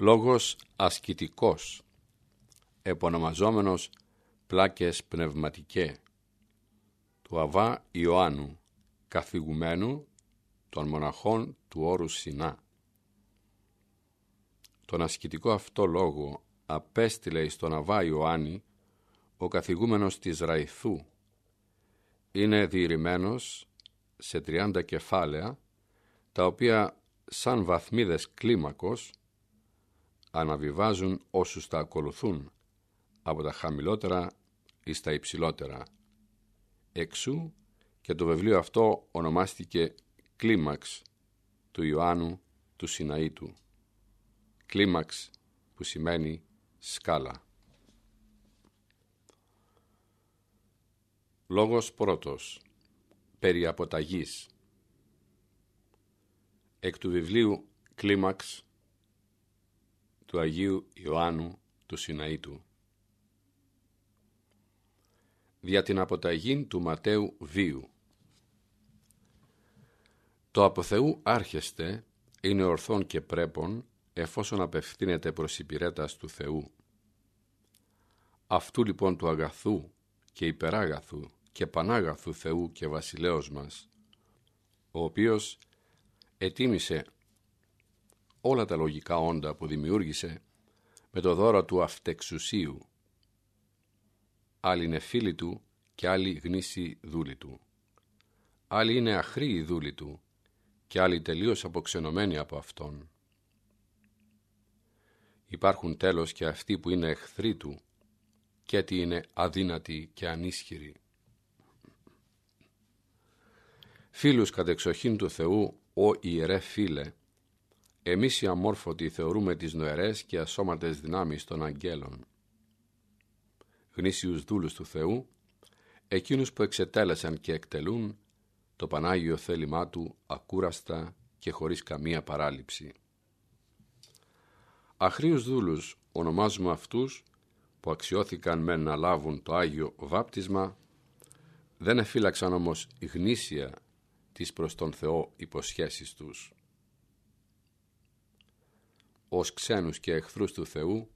Λόγος ασκητικός, επωνομαζόμενος πλάκες πνευματικέ, του Αβά Ιωάννου, καθηγουμένου των μοναχών του όρου Σινά. Τον ασκητικό αυτό λόγο απέστειλε στον Αβά Ιωάννη ο καθηγούμενος της Ραϊθού. Είναι διηρημένος σε 30 κεφάλαια, τα οποία σαν βαθμίδες κλίμακος αναβιβάζουν όσους τα ακολουθούν από τα χαμηλότερα εις τα υψηλότερα. Εξού και το βιβλίο αυτό ονομάστηκε «Κλίμαξ» του Ιωάννου του Σιναήτου. Κλίμαξ που σημαίνει σκάλα. Λόγος πρώτος. Περί αποταγής. Εκ του βιβλίου «Κλίμαξ» του Αγίου Ιωάννου του Σιναήτου. Δια την αποταγή του Ματέου Βίου. Το από Θεού άρχεστε είναι ορθόν και πρέπον εφόσον απευθύνεται προς υπηρέτας του Θεού. Αυτού λοιπόν του αγαθού και υπεράγαθου και πανάγαθου Θεού και βασιλέως μας, ο οποίος ετίμησε όλα τα λογικά όντα που δημιούργησε με το δώρο του αυτεξουσίου. Άλλοι είναι φίλοι του και άλλοι γνήσιοι δούλοι του. Άλλοι είναι αχρήοι δούλοι του και άλλοι τελείως αποξενωμένοι από Αυτόν. Υπάρχουν τέλος και αυτοί που είναι εχθροί του και τι είναι αδύνατοι και ανίσχυροι. Φίλους κατεξοχήν του Θεού, ο ιερέ φίλε, εμείς οι αμόρφωτοι θεωρούμε τις νοερές και ασώματες δυνάμεις των αγγέλων. Γνήσιους δούλους του Θεού, εκείνους που εξετέλεσαν και εκτελούν το Πανάγιο θέλημά Του ακούραστα και χωρίς καμία παράληψη. Αχρίους δούλους ονομάζουμε αυτούς που αξιώθηκαν με να λάβουν το Άγιο Βάπτισμα, δεν εφύλαξαν όμως γνήσια τις προς τον Θεό υποσχέσεις τους. Ως ξένους και εχθρούς του Θεού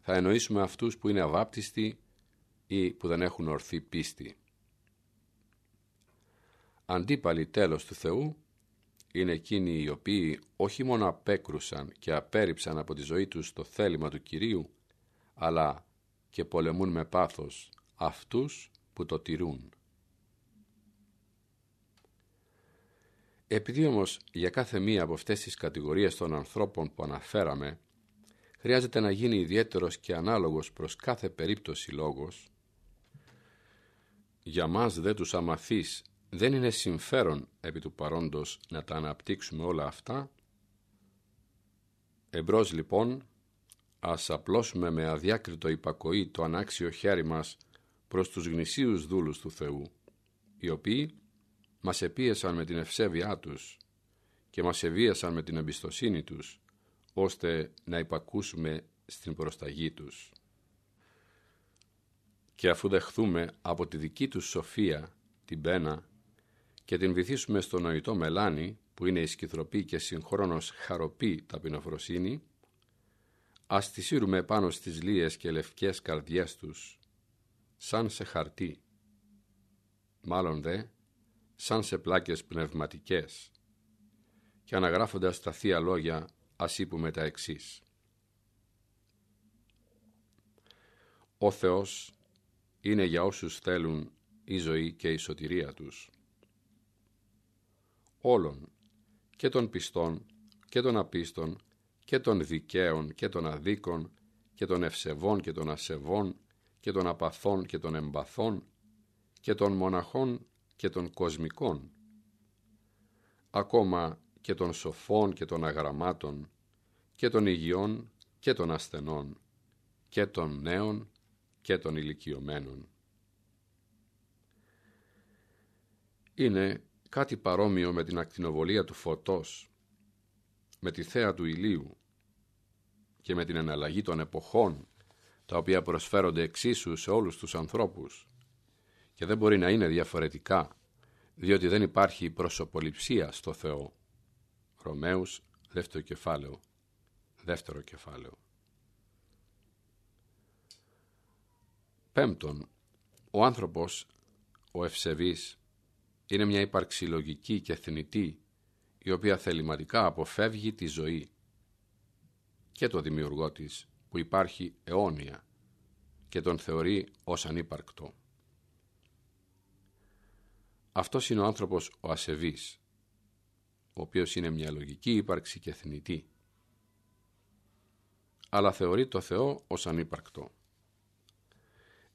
θα εννοήσουμε αυτούς που είναι αβάπτιστοι ή που δεν έχουν ορθή πίστη. Αντίπαλοι τέλος του Θεού είναι εκείνοι οι οποίοι όχι μόνο απέκρουσαν και απέρριψαν από τη ζωή τους το θέλημα του Κυρίου, αλλά και πολεμούν με πάθος αυτούς που το τηρούν. Επειδή όμως για κάθε μία από αυτές τις κατηγορίες των ανθρώπων που αναφέραμε χρειάζεται να γίνει ιδιαίτερος και ανάλογος προς κάθε περίπτωση λόγος, για μας δε τους αμαθείς δεν είναι συμφέρον επί του παρόντος να τα αναπτύξουμε όλα αυτά. Εμπρός λοιπόν, ας απλώσουμε με αδιάκριτο υπακοή το ανάξιο χέρι μας προς τους γνησίους δούλους του Θεού, οι οποίοι μας επίεσαν με την ευσέβειά τους και μας εβίασαν με την εμπιστοσύνη τους, ώστε να υπακούσουμε στην προσταγή τους. Και αφού δεχθούμε από τη δική τους σοφία την πένα και την βυθίσουμε στο νοητό μελάνι, που είναι η σκυθροπή και συγχρόνως χαροπή ταπεινοφροσύνη, ας τη σύρουμε πάνω στις λίες και λευκές καρδιές τους, σαν σε χαρτί. Μάλλον δε, σαν σε πλάκες πνευματικές και αναγράφοντας τα Θεία Λόγια ας είπουμε τα εξής. Ο Θεός είναι για όσους θέλουν η ζωή και η σωτηρία τους. Όλων και των πιστών και των απίστων και των δικαίων και των αδίκων και των ευσεβών και των ασεβών και των απαθών και των εμπαθών και των μοναχών και των κοσμικών, ακόμα και των σοφών και των αγραμμάτων, και των υγιών και των ασθενών, και των νέων και των ηλικιωμένων. Είναι κάτι παρόμοιο με την ακτινοβολία του φωτός, με τη θέα του ηλίου και με την εναλλαγή των εποχών, τα οποία προσφέρονται εξίσου σε όλους τους ανθρώπους και δεν μπορεί να είναι διαφορετικά, διότι δεν υπάρχει προσωποληψία στο Θεό. Ρωμαίους, δεύτερο κεφάλαιο, δεύτερο κεφάλαιο. Πέμπτον, ο άνθρωπος, ο ευσεβής, είναι μια ύπαρξη λογική και θνητή, η οποία θεληματικά αποφεύγει τη ζωή και το δημιουργό της, που υπάρχει αιώνια και τον θεωρεί ως ανύπαρκτο. Αυτός είναι ο άνθρωπος ο ασεβής, ο οποίος είναι μια λογική ύπαρξη και θνητή, αλλά θεωρεί το Θεό ως ανύπαρκτο.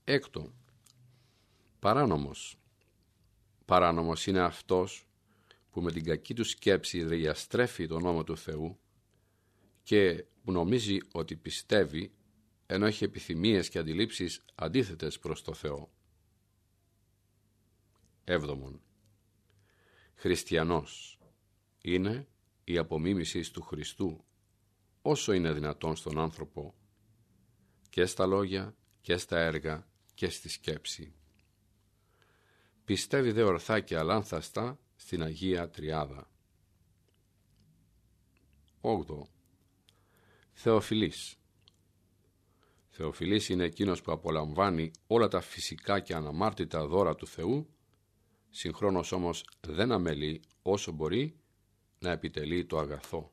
Έκτο, παράνομος. Παράνομος είναι αυτός που με την κακή του σκέψη διαστρέφει τον νόμο του Θεού και που νομίζει ότι πιστεύει ενώ έχει επιθυμίες και αντιλήψεις αντίθετες προς το Θεό. Έβδομον. Χριστιανός είναι η απομίμηση του Χριστού όσο είναι δυνατόν στον άνθρωπο και στα λόγια και στα έργα και στη σκέψη. Πιστεύει δε ορθά και αλάνθαστα στην Αγία Τριάδα. 8. Θεοφιλής Θεοφιλής είναι εκείνος που απολαμβάνει όλα τα φυσικά και αναμάρτητα δώρα του Θεού, συγχρόνως όμως δεν αμελεί όσο μπορεί να επιτελεί το αγαθό.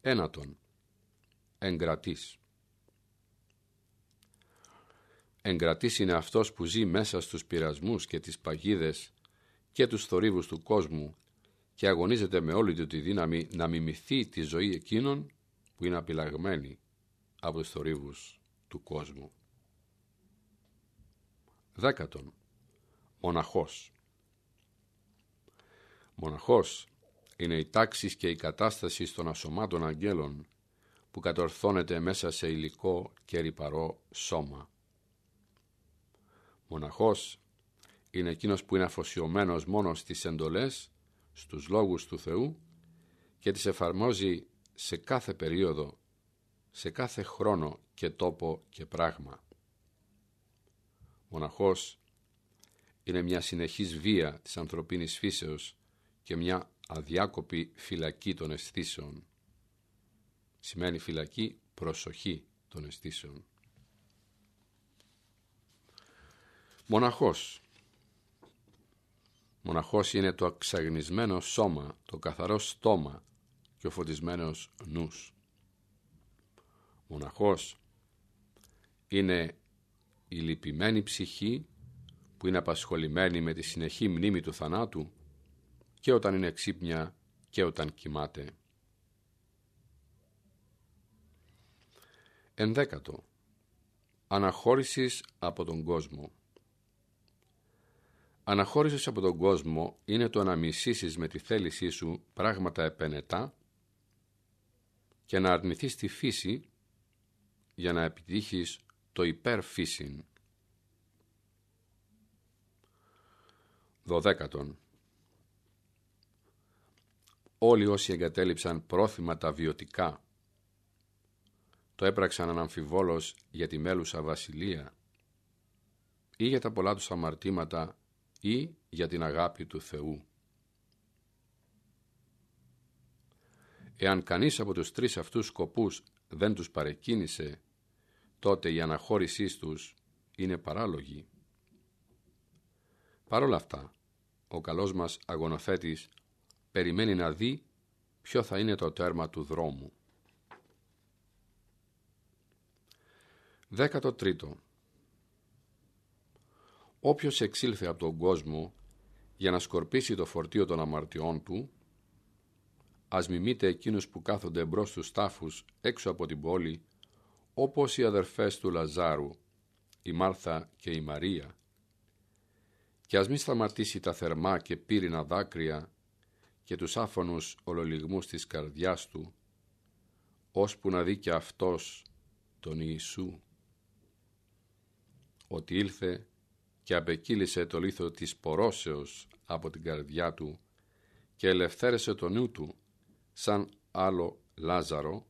Ένατον. Εγκρατής. Εγκρατής είναι αυτός που ζει μέσα στους πειρασμούς και τις παγίδες και τους θορύβους του κόσμου και αγωνίζεται με όλη του τη δύναμη να μιμηθεί τη ζωή εκείνων που είναι απειλαγμένοι από τους θορύβους του κόσμου. Δέκατον. Μοναχός. Μοναχός είναι η τάξης και η κατάσταση των ασωμάτων αγγέλων που κατορθώνεται μέσα σε υλικό και ρηπαρό σώμα. Μοναχός είναι εκείνος που είναι αφοσιωμένος μόνο στις εντολές, στους λόγους του Θεού και τις εφαρμόζει σε κάθε περίοδο, σε κάθε χρόνο και τόπο και πράγμα. Μοναχός είναι μια συνεχής βία της ανθρωπίνης φύσεως και μια αδιάκοπη φυλακή των αισθήσεων. Σημαίνει φυλακή προσοχή των αισθήσεων. Μοναχός. Μοναχός είναι το αξαγνισμένο σώμα, το καθαρό στόμα και ο φωτισμένος νους. Μοναχός είναι η λυπημένη ψυχή που είναι απασχολημένη με τη συνεχή μνήμη του θανάτου και όταν είναι ξύπνια και όταν κοιμάται. Ενδέκατο. Αναχώρησης από τον κόσμο. Αναχώρησης από τον κόσμο είναι το να μισήσεις με τη θέλησή σου πράγματα επενετά και να αρνηθείς τη φύση για να επιτύχεις το υπερφύσιν. Δωδέκατον. Όλοι όσοι εγκατέλειψαν πρόθυμα τα βιωτικά το έπραξαν αναμφιβόλως για τη μέλουσα βασιλεία ή για τα πολλά τους αμαρτήματα ή για την αγάπη του Θεού. Εάν κανείς από τους τρεις αυτούς σκοπούς δεν τους παρεκκίνησε, τότε η αναχώρησή τους είναι παράλογη. Παρ' όλα αυτά, ο καλός μας αγωνοθέτης περιμένει να δει ποιο θα είναι το τέρμα του δρόμου. Δέκατο τρίτο. Όποιος εξήλθε από τον κόσμο για να σκορπίσει το φορτίο των αμαρτιών του, ας μιμείτε εκείνους που κάθονται εμπρός στους τάφους έξω από την πόλη, όπως οι αδερφές του Λαζάρου, η Μάρθα και η Μαρία, και ας μη σταματήσει τα θερμά και πύρινα δάκρυα και τους άφωνους ολολιγμούς της καρδιάς του, ώσπου να δει και αυτός τον Ιησού, ότι ήλθε και απεκύλησε το λίθο της πορώσεως από την καρδιά του και ελευθέρεσε το νου του σαν άλλο Λάζαρο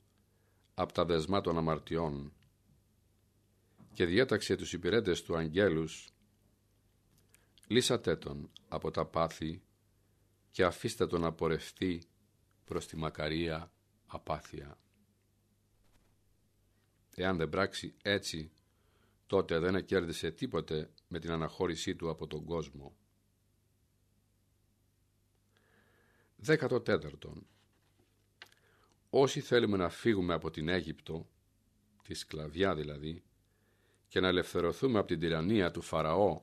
από τα δεσμά των αμαρτιών. Και διέταξε τους υπηρέτες του αγγέλους λύσατε τον από τα πάθη και αφήστε τον να πορευτεί προς τη μακαρία. απάθεια. Εάν δεν πράξει έτσι, τότε δεν κέρδισε τίποτε με την αναχώρησή του από τον κόσμο. Δέκατο τέταρτον. Όσοι θέλουμε να φύγουμε από την Αίγυπτο, τη σκλαβιά δηλαδή, και να ελευθερωθούμε από την τυραννία του Φαραώ,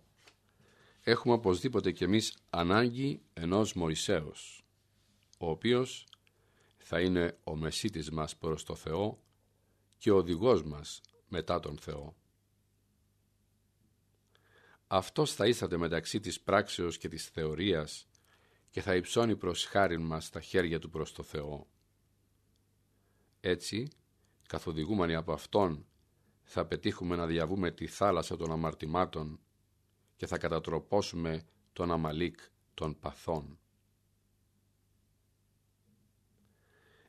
έχουμε οπωσδήποτε κι εμείς ανάγκη ενός Μωυσέως, ο οποίος θα είναι ο μεσίτης μας προς το Θεό και ο οδηγός μας μετά τον Θεό. Αυτός θα ίσταται μεταξύ της πράξεως και της θεωρίας και θα υψώνει προς χάριν μας τα χέρια του προς το Θεό. Έτσι, καθοδηγούμενοι από Αυτόν, θα πετύχουμε να διαβούμε τη θάλασσα των αμαρτημάτων και θα κατατροπώσουμε τον Αμαλίκ των παθών.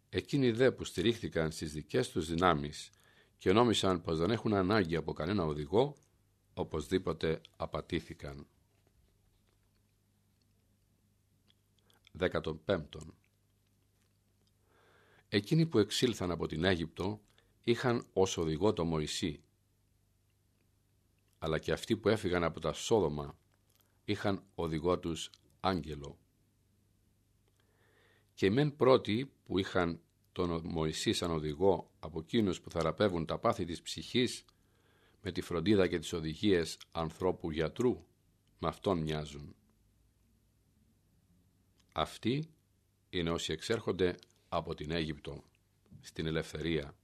Εκείνοι δε που στηρίχθηκαν στις δικές τους δυνάμεις και νόμισαν πως δεν έχουν ανάγκη από κανένα οδηγό, οπωσδήποτε απατήθηκαν. 15. Εκείνοι που εξήλθαν από την Αίγυπτο είχαν ως οδηγό το Μωυσή, αλλά και αυτοί που έφυγαν από τα Σόδομα είχαν οδηγό τους άγγελο. Και οι μεν πρώτοι που είχαν τον Μωυσή σαν οδηγό από εκείνους που θεραπεύουν τα πάθη της ψυχής με τη φροντίδα και τις οδηγίες ανθρώπου γιατρού, με αυτόν μοιάζουν. Αυτοί είναι όσοι εξέρχονται από την Αίγυπτο, στην ελευθερία.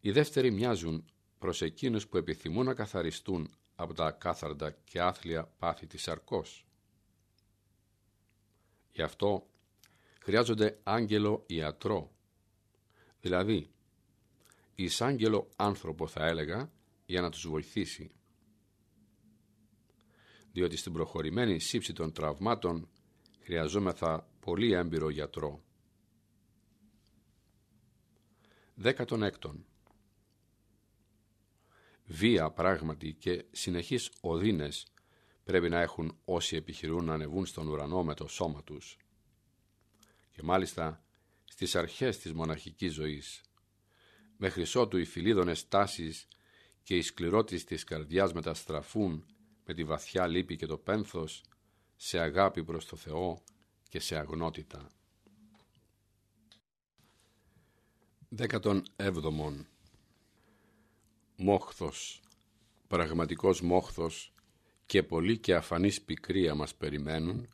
Οι δεύτεροι μοιάζουν προς εκείνους που επιθυμούν να καθαριστούν από τα ακάθαρτα και άθλια πάθη της σαρκός. Γι' αυτό χρειάζονται άγγελο ιατρό, δηλαδή εισάγγελο άνθρωπο θα έλεγα για να τους βοηθήσει. Διότι στην προχωρημένη σύψη των τραυμάτων χρειαζόμεθα πολύ έμπειρο γιατρό. Δέκατον έκτον. Βία πράγματι και συνεχείς οδύνες πρέπει να έχουν όσοι επιχειρούν να ανεβούν στον ουρανό με το σώμα τους. Και μάλιστα στις αρχές της μοναχικής ζωής μέχρι ότου οι φιλίδωνες τάσεις και οι σκληρότης της καρδιάς μεταστραφούν με τη βαθιά λύπη και το πένθος σε αγάπη προς το Θεό και σε αγνότητα. Δέκατον έβδομον Μόχθος, πραγματικός μόχθος και πολύ και αφανής πικρία μας περιμένουν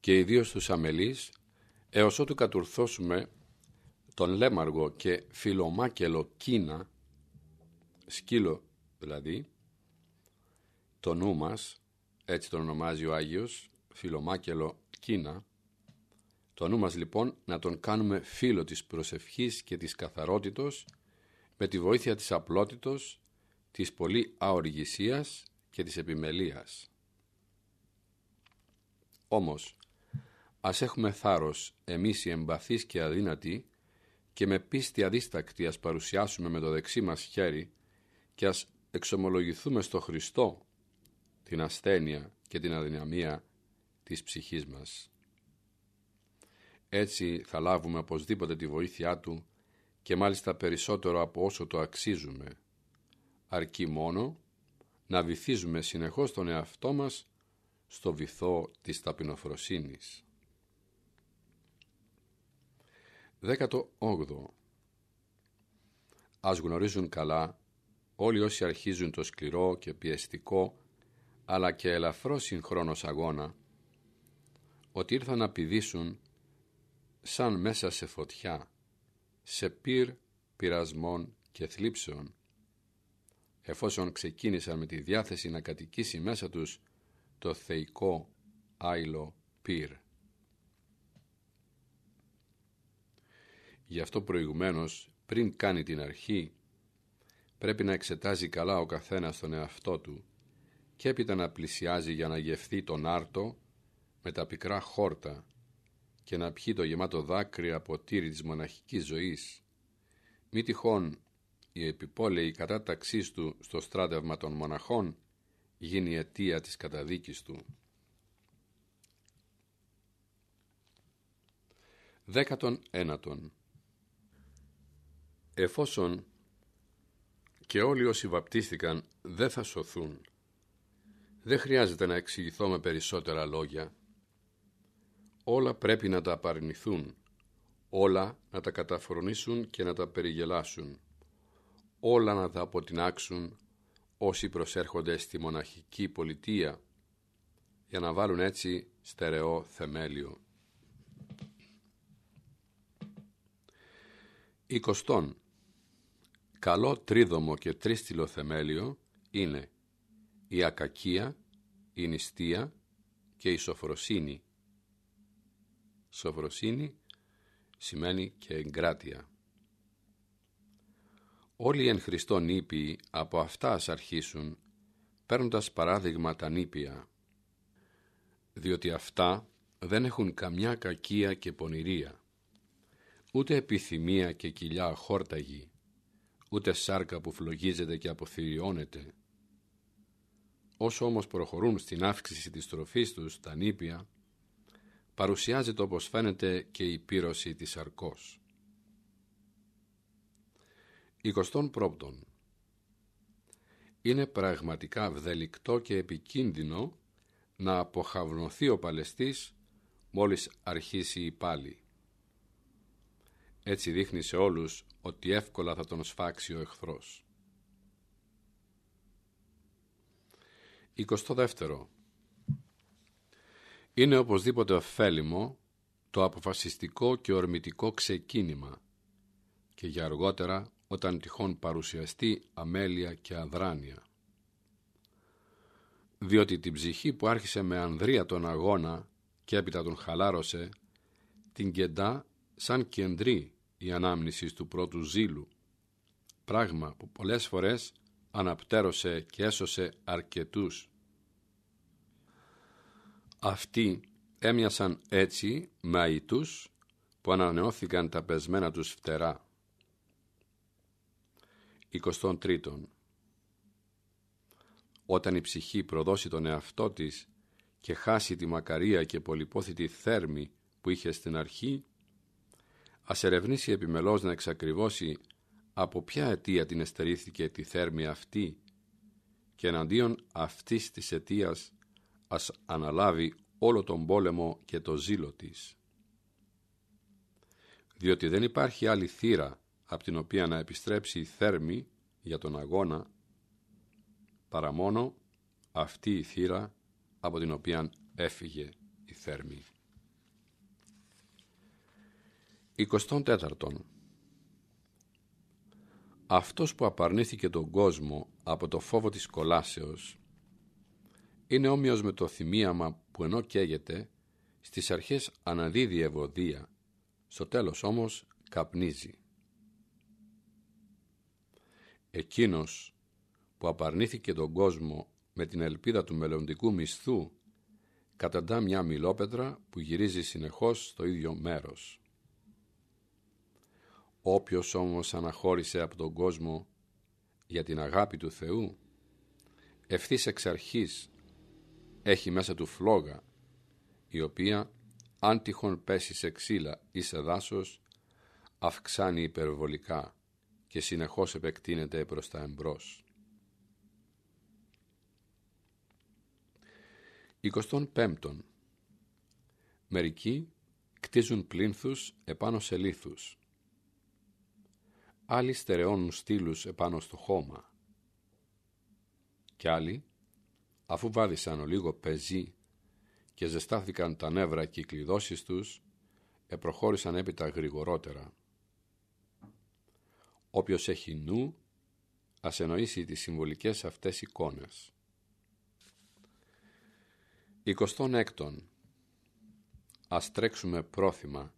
και ιδίως τους αμελείς έως ότου κατουρθώσουμε τον λέμαργο και φιλομάκελο κίνα, σκύλο δηλαδή, το νου μας, έτσι τον ονομάζει ο Άγιος, φιλομάκελο κίνα, το νου μας λοιπόν να τον κάνουμε φίλο της προσευχής και της καθαρότητος με τη βοήθεια της απλότητος, της πολύ αοργησίας και της επιμελίας. Όμως, ας έχουμε θάρρος εμείς οι εμπαθείς και αδύνατοι και με πίστη αδίστακτη ας παρουσιάσουμε με το δεξί μας χέρι και ας εξομολογηθούμε στο Χριστό την ασθένεια και την αδυναμία της ψυχής μας. Έτσι θα λάβουμε οπωσδήποτε τη βοήθειά Του και μάλιστα περισσότερο από όσο το αξίζουμε, αρκεί μόνο να βυθίζουμε συνεχώς τον εαυτό μας στο βυθό της ταπεινοφροσύνης. 18. Ας γνωρίζουν καλά όλοι όσοι αρχίζουν το σκληρό και πιεστικό αλλά και ελαφρό συγχρόνως αγώνα ότι ήρθαν να πηδήσουν σαν μέσα σε φωτιά, σε πυρ πειρασμών και θλίψεων, εφόσον ξεκίνησαν με τη διάθεση να κατοικήσει μέσα τους το θεϊκό άϊλο πυρ. Γι' αυτό προηγουμένως, πριν κάνει την αρχή, πρέπει να εξετάζει καλά ο καθένας τον εαυτό του και έπειτα να πλησιάζει για να γευθεί τον άρτο με τα πικρά χόρτα και να πιει το γεμάτο δάκρυ από τύρι της μοναχικής ζωής. Μη τυχόν η επιπόλαιη κατάταξής του στο στράτευμα των μοναχών γίνει αιτία της καταδίκης του. Δέκατον ένατον Εφόσον και όλοι όσοι βαπτίστηκαν δεν θα σωθούν, δεν χρειάζεται να εξηγηθώ με περισσότερα λόγια. Όλα πρέπει να τα απαρνηθούν, όλα να τα καταφρονήσουν και να τα περιγελάσουν, όλα να τα αποτινάξουν όσοι προσέρχονται στη μοναχική πολιτεία για να βάλουν έτσι στερεό θεμέλιο. Εικοστόν Καλό τρίδομο και τρίστιλο θεμέλιο είναι η ακακία, η νηστεία και η σοφροσύνη. Σοφροσύνη σημαίνει και εγκράτεια. Όλοι οι εν Χριστώ νήπιοι από αυτά ας αρχίσουν, παίρνοντας παράδειγμα τα νήπια, διότι αυτά δεν έχουν καμιά κακία και πονηρία, ούτε επιθυμία και κοιλιά χόρταγη, ούτε σάρκα που φλογίζεται και αποθυριώνεται. Όσο όμως προχωρούν στην αύξηση της τροφής τους, τα νήπια, παρουσιάζεται όπως φαίνεται και η πύρωση της σαρκός. 21. Είναι πραγματικά βδελικτό και επικίνδυνο να αποχαυνοθεί ο Παλαιστής μόλις αρχίσει η πάλι. Έτσι δείχνει σε όλους ότι εύκολα θα τον σφάξει ο εχθρός. 22. Είναι οπωσδήποτε ωφέλιμο το αποφασιστικό και ορμητικό ξεκίνημα και για αργότερα όταν τυχόν παρουσιαστεί αμέλεια και αδράνεια. Διότι την ψυχή που άρχισε με ανδρεία τον αγώνα και έπειτα τον χαλάρωσε, την κεντά σαν κεντρή η ανάμνηση του πρώτου ζήλου, πράγμα που πολλές φορές αναπτέρωσε και έσωσε αρκετούς. Αυτοί έμοιασαν έτσι με αητούς που ανανεώθηκαν τα πεσμένα τους φτερά. 23. Όταν η ψυχή προδώσει τον εαυτό της και χάσει τη μακαρία και πολυπόθητη θέρμη που είχε στην αρχή, ας ερευνήσει επιμελώς να εξακριβώσει από ποια αιτία την εστερήθηκε τη θέρμη αυτή και εναντίον αυτής της αιτίας ας αναλάβει όλο τον πόλεμο και το ζήλο της. Διότι δεν υπάρχει άλλη θύρα από την οποία να επιστρέψει η θέρμη για τον αγώνα παρά μόνο αυτή η θύρα από την οποία έφυγε η θέρμη. 24. Αυτός που απαρνήθηκε τον κόσμο από το φόβο της κολάσεως είναι όμοιος με το θυμίαμα που ενώ καίγεται στις αρχές αναδίδει ευωδία, στο τέλος όμως καπνίζει. Εκείνος που απαρνήθηκε τον κόσμο με την ελπίδα του μελλοντικού μισθού καταντά μια μιλόπετρα που γυρίζει συνεχώς στο ίδιο μέρος. Όποιος όμως αναχώρησε από τον κόσμο για την αγάπη του Θεού, ευθύς εξ αρχής έχει μέσα του φλόγα, η οποία αν τυχόν πέσει σε ξύλα ή σε δάσος, αυξάνει υπερβολικά και συνεχώς επεκτείνεται προς τα εμπρός. 25. Μερικοί κτίζουν πλήνθους επάνω σε λίθους. Άλλοι στερεώνουν στήλους επάνω στο χώμα. Κι άλλοι, αφού βάδισαν ο λίγο πεζί και ζεστάθηκαν τα νεύρα και οι κλειδώσεις τους, επροχώρησαν έπειτα γρηγορότερα. Όποιος έχει νου, ας εννοήσει τις συμβολικές αυτές εικόνες. 26. Ας τρέξουμε πρόθυμα,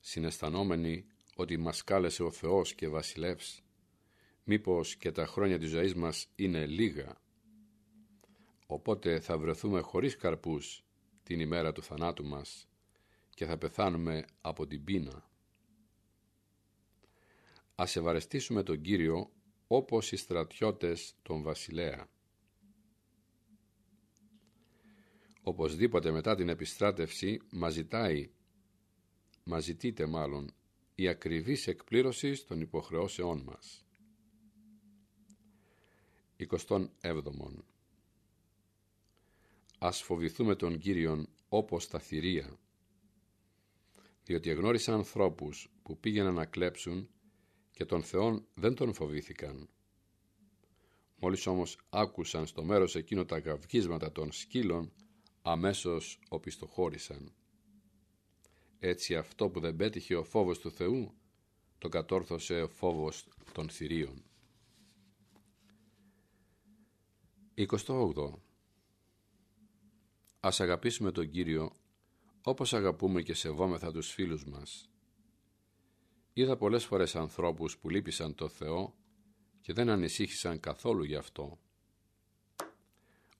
συναισθανόμενοι ότι μας κάλεσε ο Θεός και βασιλεύς, μήπως και τα χρόνια της ζωής μας είναι λίγα, οπότε θα βρεθούμε χωρίς καρπούς την ημέρα του θανάτου μας και θα πεθάνουμε από την πείνα. Ας ευαρεστήσουμε τον Κύριο όπως οι στρατιώτες των βασιλέα. Οπωσδήποτε μετά την επιστράτευση μας ζητάει μας ζητείται μάλλον η ακριβής εκπλήρωση των υποχρεώσεών μας. 27. Ας φοβηθούμε τον Κύριον όπως τα θηρία, διότι εγνώρισα ανθρώπους που πήγαιναν να κλέψουν και τον Θεόν δεν τον φοβήθηκαν. Μόλις όμως άκουσαν στο μέρος εκείνο τα γαυγίσματα των σκύλων, αμέσως οπισθοχώρησαν. Έτσι αυτό που δεν πέτυχε ο φόβος του Θεού, το κατόρθωσε ο φόβος των θηρίων. 28. Ας αγαπήσουμε τον Κύριο όπως αγαπούμε και σεβόμεθα τους φίλους μας. Είδα πολλές φορές ανθρώπους που λύπησαν το Θεό και δεν ανησύχησαν καθόλου γι' αυτό.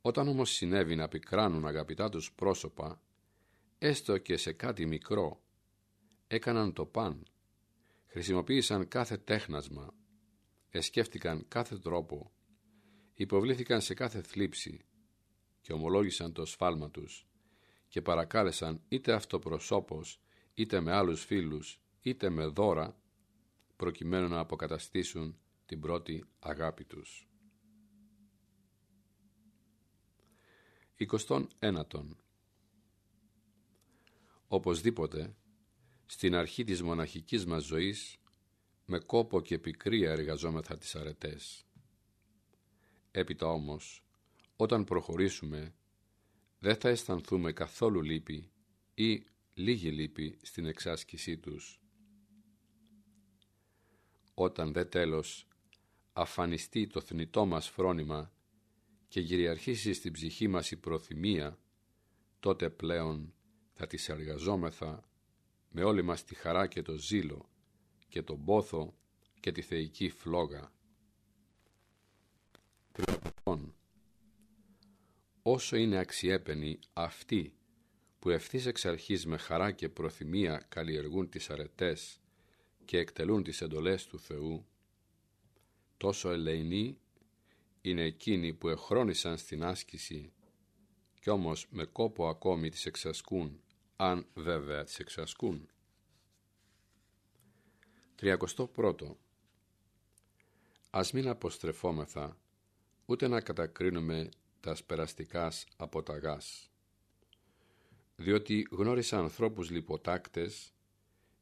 Όταν όμως συνέβη να πικράνουν αγαπητά τους πρόσωπα, έστω και σε κάτι μικρό, έκαναν το παν, χρησιμοποίησαν κάθε τέχνασμα, εσκέφτηκαν κάθε τρόπο, υποβλήθηκαν σε κάθε θλίψη και ομολόγησαν το σφάλμα τους και παρακάλεσαν είτε αυτοπροσώπως, είτε με άλλους φίλους, είτε με δώρα, προκειμένου να αποκαταστήσουν την πρώτη αγάπη τους. 21. Οπωσδήποτε, στην αρχή της μοναχικής μας ζωής, με κόπο και πικρία εργαζόμεθα τις αρετές. Έπειτα όμως, όταν προχωρήσουμε, δεν θα αισθανθούμε καθόλου λύπη ή λίγη λύπη στην εξάσκησή τους. Όταν δε τέλος αφανιστεί το θνητό μας φρόνημα και γυριαρχήσει στην ψυχή μας η προθυμία, τότε πλέον θα τις εργαζόμεθα με όλη μας τη χαρά και το ζήλο και τον πόθο και τη θεϊκή φλόγα. Όσο είναι αξιέπαινοι αυτοί που ευθύς εξ αρχής με χαρά και προθυμία καλλιεργούν τις αρετές και εκτελούν τις εντολές του Θεού, τόσο ελεηνοί είναι εκείνοι που εχρόνησαν στην άσκηση κι όμως με κόπο ακόμη τις εξασκούν, αν βέβαια τις εξασκούν. 31. Ας μην αποστρεφόμεθα, ούτε να κατακρίνουμε τα σπεραστικάς από τα γάς. Διότι γνώρισα ανθρώπους λιποτάκτες,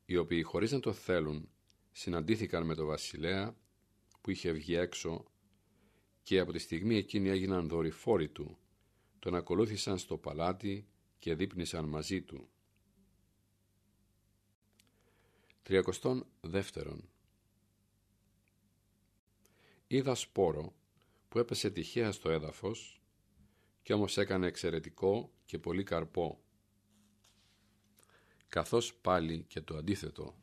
οι οποίοι χωρίς να το θέλουν συναντήθηκαν με τον βασιλέα που είχε βγει έξω και από τη στιγμή εκείνη έγιναν δορυφόροι του, τον ακολούθησαν στο παλάτι και δείπνησαν μαζί του. 32. Είδα σπόρο που έπεσε τυχαία στο έδαφος και όμως έκανε εξαιρετικό και πολύ καρπό καθώς πάλι και το αντίθετο.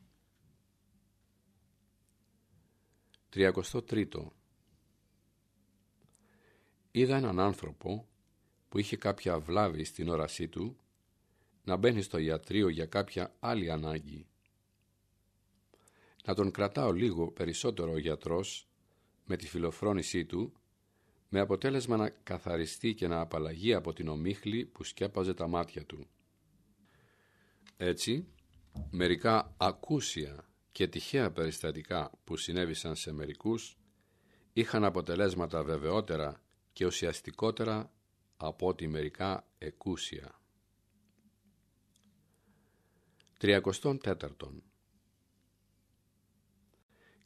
33. Είδα έναν άνθρωπο που είχε κάποια βλάβη στην όρασή του να μπαίνει στο ιατρείο για κάποια άλλη ανάγκη. Να τον κρατάω λίγο περισσότερο ο γιατρός με τη φιλοφρόνησή του με αποτέλεσμα να καθαριστεί και να απαλλαγεί από την ομίχλη που σκέπαζε τα μάτια του. Έτσι, μερικά ακούσια και τυχαία περιστατικά που συνέβησαν σε μερικούς είχαν αποτελέσματα βεβαιότερα και ουσιαστικότερα από ό,τι μερικά εκούσια. 34.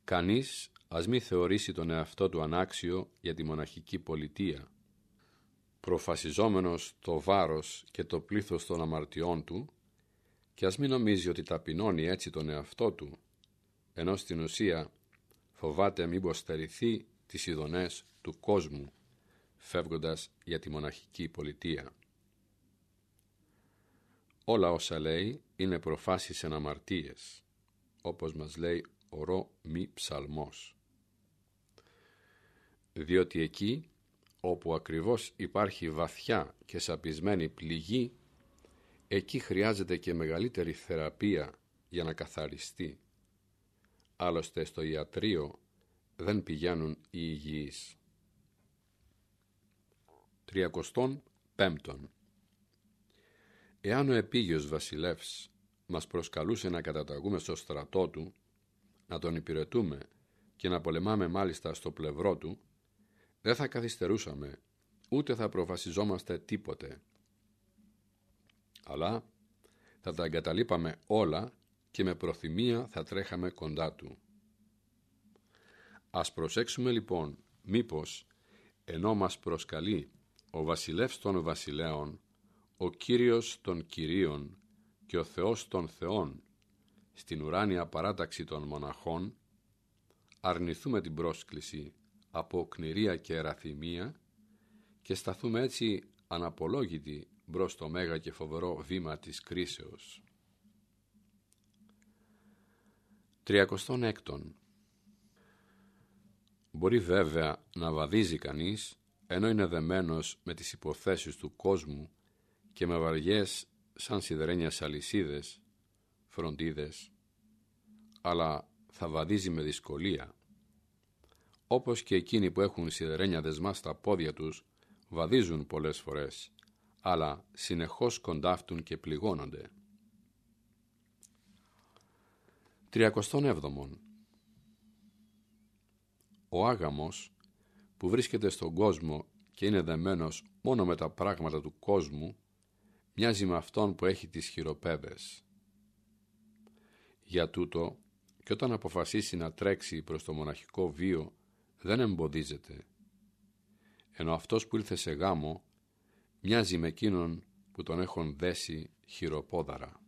Κανείς ας μη θεωρήσει τον εαυτό του ανάξιο για τη μοναχική πολιτεία. Προφασιζόμενος το βάρος και το πλήθος των αμαρτιών του και ας μην νομίζει ότι ταπεινώνει έτσι τον εαυτό του, ενώ στην ουσία φοβάται μήπως στερηθεί τις ειδονές του κόσμου, φεύγοντας για τη μοναχική πολιτεία. Όλα όσα λέει είναι προφάσεις εν αμαρτίες, όπως μας λέει ο ρο μη ψαλμός. Διότι εκεί όπου ακριβώς υπάρχει βαθιά και σαπισμένη πληγή εκεί χρειάζεται και μεγαλύτερη θεραπεία για να καθαριστεί. Άλλωστε στο ιατρείο δεν πηγαίνουν οι υγιείς. 35. Εάν ο επίγειος βασιλεύς μας προσκαλούσε να καταταγούμε στο στρατό του, να τον υπηρετούμε και να πολεμάμε μάλιστα στο πλευρό του, δεν θα καθυστερούσαμε, ούτε θα προφασιζόμαστε τίποτε. Αλλά θα τα εγκαταλείπαμε όλα και με προθυμία θα τρέχαμε κοντά του. Ας προσέξουμε λοιπόν μήπως ενώ μας προσκαλεί ο βασιλεύς των βασιλέων, ο Κύριος των Κυρίων και ο Θεός των Θεών στην ουράνια παράταξη των μοναχών, αρνηθούμε την πρόσκληση από κνηρία και εραθυμία και σταθούμε έτσι αναπολόγητοι μπρος το μέγα και φοβερό βήμα της κρίσεως. 36. Μπορεί βέβαια να βαδίζει κανείς ενώ είναι δεμένος με τις υποθέσεις του κόσμου και με βαριές σαν σιδερένιας αλυσίδες, φροντίδες, αλλά θα βαδίζει με δυσκολία. Όπως και εκείνοι που έχουν σιδερένια δεσμά στα πόδια τους, βαδίζουν πολλές φορές, αλλά συνεχώς κοντάφτουν και πληγώνονται. 37. Ο άγαμος που βρίσκεται στον κόσμο και είναι δεμένος μόνο με τα πράγματα του κόσμου, μοιάζει με αυτόν που έχει τις χειροπέδες. Για τούτο, και όταν αποφασίσει να τρέξει προς το μοναχικό βίο, δεν εμποδίζεται. Ενώ αυτός που ήλθε σε γάμο, μοιάζει με εκείνον που τον έχουν δέσει χειροπόδαρα.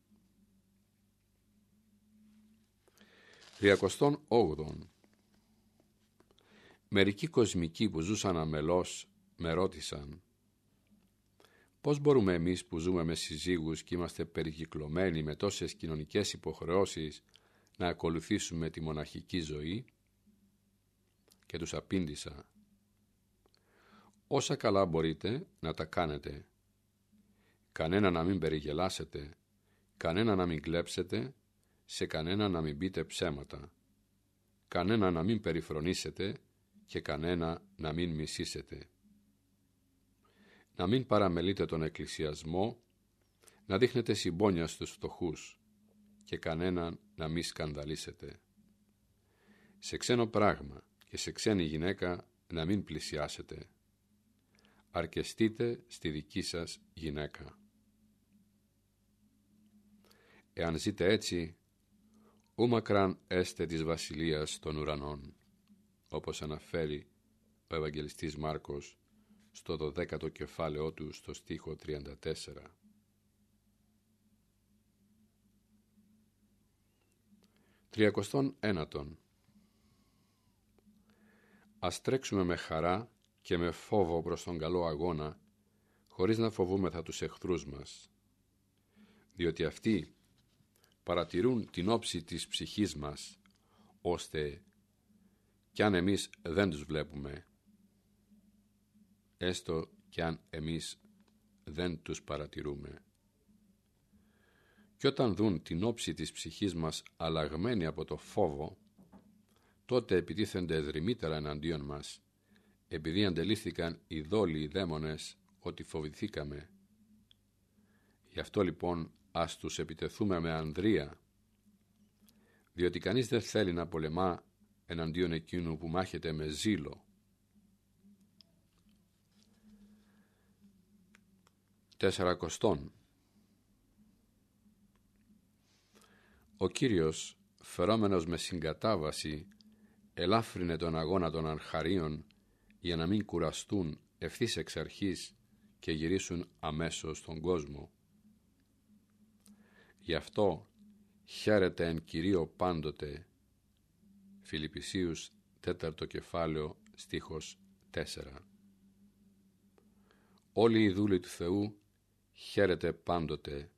38. Μερικοί κοσμικοί που ζούσαν αμελώς με ρώτησαν Πώς μπορούμε εμείς που ζούμε με συζύγους και είμαστε περικυκλωμένοι με τόσες κοινωνικές υποχρεώσεις να ακολουθήσουμε τη μοναχική ζωή; Και τους απήντησα όσα καλά μπορείτε να τα κάνετε κανένα να μην περιγελάσετε κανένα να μην κλέψετε σε κανένα να μην πείτε ψέματα κανένα να μην περιφρονήσετε και κανένα να μην μισήσετε να μην παραμελείτε τον εκκλησιασμό, να δείχνετε συμπόνια στους φτωχούς και κανέναν να μην σκανδαλίσετε. Σε ξένο πράγμα και σε ξένη γυναίκα να μην πλησιάσετε. Αρκεστείτε στη δική σας γυναίκα. Εάν ζείτε έτσι, ου μακράν έστε της βασιλείας των ουρανών, όπως αναφέρει ο Ευαγγελιστής Μάρκος στο δωδέκατο κεφάλαιό του στο στίχο 34. Τριακοστόν ένατον Ας τρέξουμε με χαρά και με φόβο προς τον καλό αγώνα, χωρίς να φοβούμεθα τους εχθρούς μας, διότι αυτοί παρατηρούν την όψη της ψυχής μας, ώστε κι αν εμείς δεν τους βλέπουμε, έστω κι αν εμείς δεν τους παρατηρούμε. Και όταν δουν την όψη της ψυχής μας αλλαγμένη από το φόβο, τότε επιτίθενται δρυμύτερα εναντίον μας, επειδή αντελήφθηκαν οι δόλοι οι δαίμονες ότι φοβηθήκαμε. Γι' αυτό λοιπόν ας τους επιτεθούμε με ανδρεία, διότι κανείς δεν θέλει να πολεμά εναντίον εκείνου που μάχεται με ζήλο, τεσσαρακοστών. Ο Κύριος, φερόμενος με συγκατάβαση, ελάφρυνε τον αγώνα των αρχαρίων για να μην κουραστούν ευθύς εξ αρχής και γυρίσουν αμέσως στον κόσμο. Γι' αυτό χαίρεται εν Κυρίω πάντοτε Φιλιππισίους τέταρτο κεφάλαιο στίχος 4 Όλοι οι δούλοι του Θεού χαίρετε πάντοτε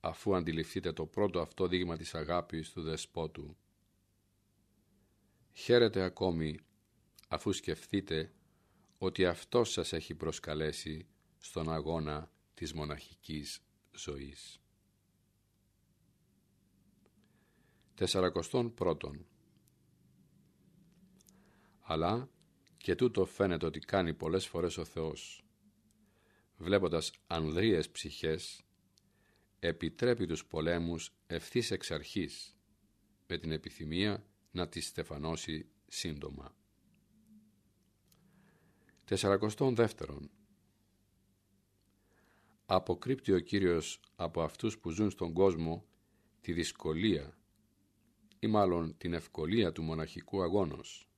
αφού αντιληφθείτε το πρώτο αυτό δείγμα της αγάπης του Δεσπότου. Χαίρετε ακόμη αφού σκεφτείτε ότι Αυτός σας έχει προσκαλέσει στον αγώνα της μοναχικής ζωής. Τεσσαρακοστών πρώτον Αλλά και τούτο φαίνεται ότι κάνει πολλές φορές ο Θεός βλέποντας ανδρείες ψυχές, επιτρέπει τους πολέμους ευθύς εξ αρχής, με την επιθυμία να τις στεφανώσει σύντομα. Τεσσαρακοστόν δεύτερον. Αποκρύπτει ο Κύριος από αυτούς που ζουν στον κόσμο τη δυσκολία ή μάλλον την ευκολία του μοναχικού αγώνος.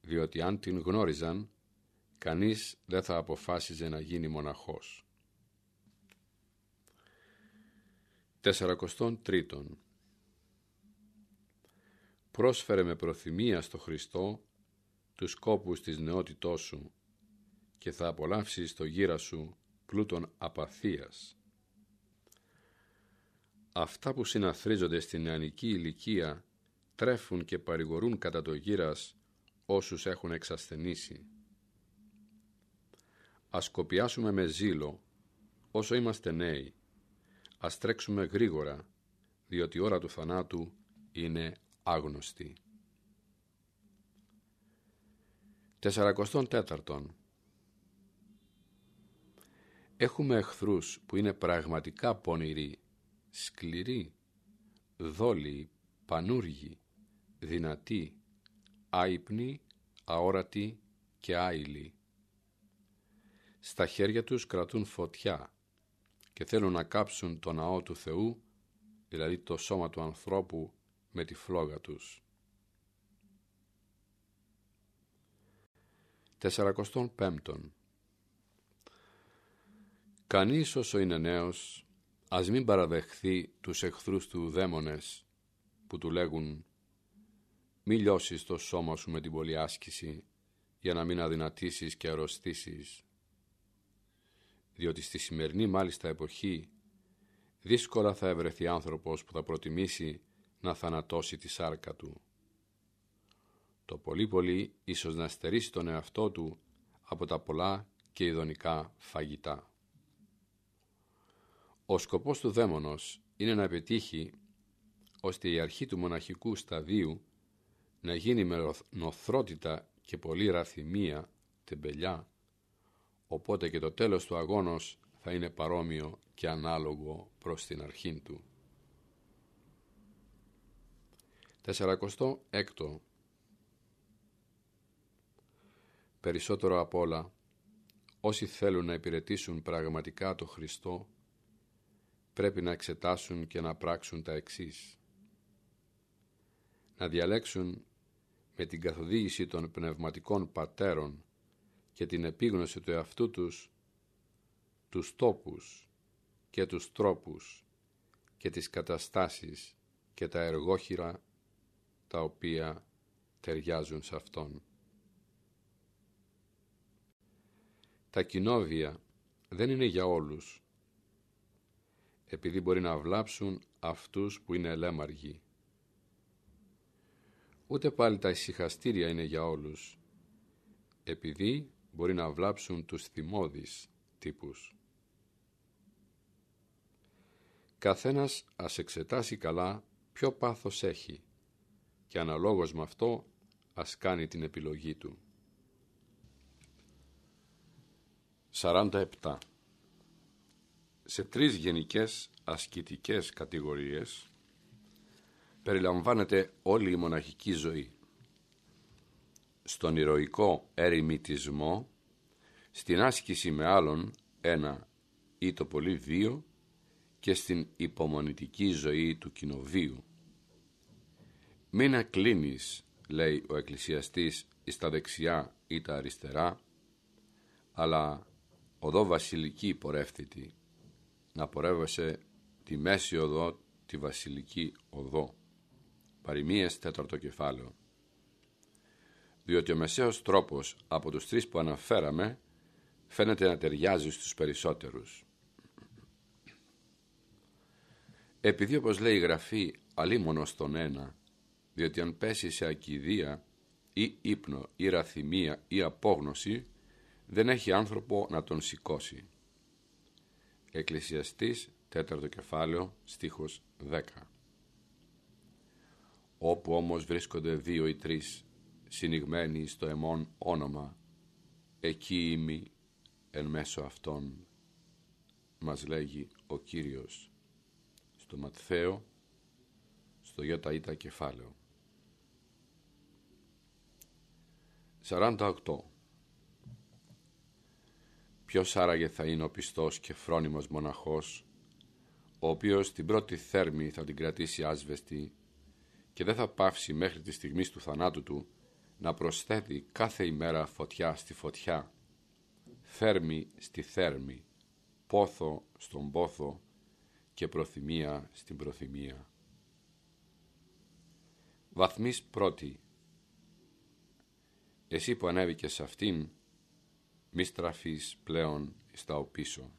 Διότι αν την γνώριζαν, κανείς δεν θα αποφάσιζε να γίνει μοναχός. Τεσσαρακοστόν τρίτον. Πρόσφερε με προθυμία στο Χριστό τους σκόπους της νεότητός σου και θα απολαύσεις το γύρα σου πλούτον απαθίας. Αυτά που συναθρίζονται στην νεανική ηλικία τρέφουν και παρηγορούν κατά το γύρας όσους έχουν εξασθενήσει. Ας κοπιάσουμε με ζήλο όσο είμαστε νέοι. Ας τρέξουμε γρήγορα, διότι η ώρα του θανάτου είναι άγνωστη. Τεσσαρακοστόν τέταρτον. Έχουμε εχθρούς που είναι πραγματικά πονηροί, σκληροί, δόλοι, πανούργοι, δυνατοί, άϊπνοι, αόρατοι και άειλοι. Στα χέρια τους κρατούν φωτιά και θέλουν να κάψουν το ναό του Θεού, δηλαδή το σώμα του ανθρώπου, με τη φλόγα τους. Τεσσαρακοστόν πέμπτον. Κανείς όσο είναι νέος, ας μην παραδεχθεί τους εχθρούς του δαίμονες που του λέγουν «Μη λιώσεις το σώμα σου με την πολυάσκηση για να μην αδυνατήσεις και αρρωστήσεις». Διότι στη σημερινή μάλιστα εποχή δύσκολα θα ευρεθεί άνθρωπος που θα προτιμήσει να θανατώσει τη σάρκα του το πολύ πολύ ίσως να στερήσει τον εαυτό του από τα πολλά και ειδονικά φαγητά. Ο σκοπός του δαίμονος είναι να πετύχει ώστε η αρχή του μοναχικού σταδίου να γίνει με νοθρότητα και πολύ ραθυμία, τεμπελιά, οπότε και το τέλος του αγώνος θα είναι παρόμοιο και ανάλογο προς την αρχή του. 46. Περισσότερο απ' όλα, όσοι θέλουν να υπηρετήσουν πραγματικά το Χριστό, πρέπει να εξετάσουν και να πράξουν τα εξής. Να διαλέξουν με την καθοδήγηση των πνευματικών πατέρων και την επίγνωση του εαυτού τους τους τόπους και τους τρόπους και τις καταστάσεις και τα εργόχειρα τα οποία ταιριάζουν σε Αυτόν. Τα κοινόβια δεν είναι για όλους, επειδή μπορεί να βλάψουν αυτούς που είναι ελέμαργοι. Ούτε πάλι τα ησυχαστήρια είναι για όλους, επειδή μπορεί να βλάψουν τους θυμώδεις τύπους. Καθένας ας εξετάσει καλά ποιο πάθος έχει και αναλόγως με αυτό ας κάνει την επιλογή του. 47. Σε τρεις γενικές ασκητικές κατηγορίες περιλαμβάνεται όλη η μοναχική ζωή. Στον ηρωικό ερημιτισμό, στην άσκηση με άλλον ένα ή το πολύ δύο και στην υπομονητική ζωή του κοινοβίου. «Μην ακλίνεις», λέει ο εκκλησιαστής, στα δεξιά ή τα αριστερά, αλλά οδό βασιλική πορεύθητη, να πορεύεσαι τη μέση οδό, τη βασιλική οδό. Παριμίες τέταρτο κεφάλαιο. Διότι ο μεσαίος τρόπος από τους τρεις που αναφέραμε φαίνεται να ταιριάζει στους περισσότερους. Επειδή όπως λέει η Γραφή αλίμονο στον ένα, διότι αν πέσει σε ακιδεία ή ύπνο ή ραθυμία ή απόγνωση, δεν έχει άνθρωπο να τον σηκώσει. Εκκλησιαστής, τέταρτο κεφάλαιο, στίχος 10. Όπου όμως βρίσκονται δύο ή τρεις συνηγμένοι στο εμόν όνομα, εκεί είμαι εν μέσω αυτών. μας λέγει ο Κύριος στο Ματθαίο, στο Ιώτα κεφάλαιο. 48. Ποιος άραγε θα είναι ο πιστός και φρόνιμος μοναχός, ο οποίος την πρώτη θέρμη θα την κρατήσει άσβεστη και δεν θα πάυσει μέχρι τη στιγμής του θανάτου του να προσθέτει κάθε ημέρα φωτιά στη φωτιά, θέρμη στη θέρμη, πόθο στον πόθο και προθυμία στην προθυμία. Βαθμής πρώτη Εσύ που ανέβηκες σε αυτήν, μη στραφείς πλέον στα οπίσω.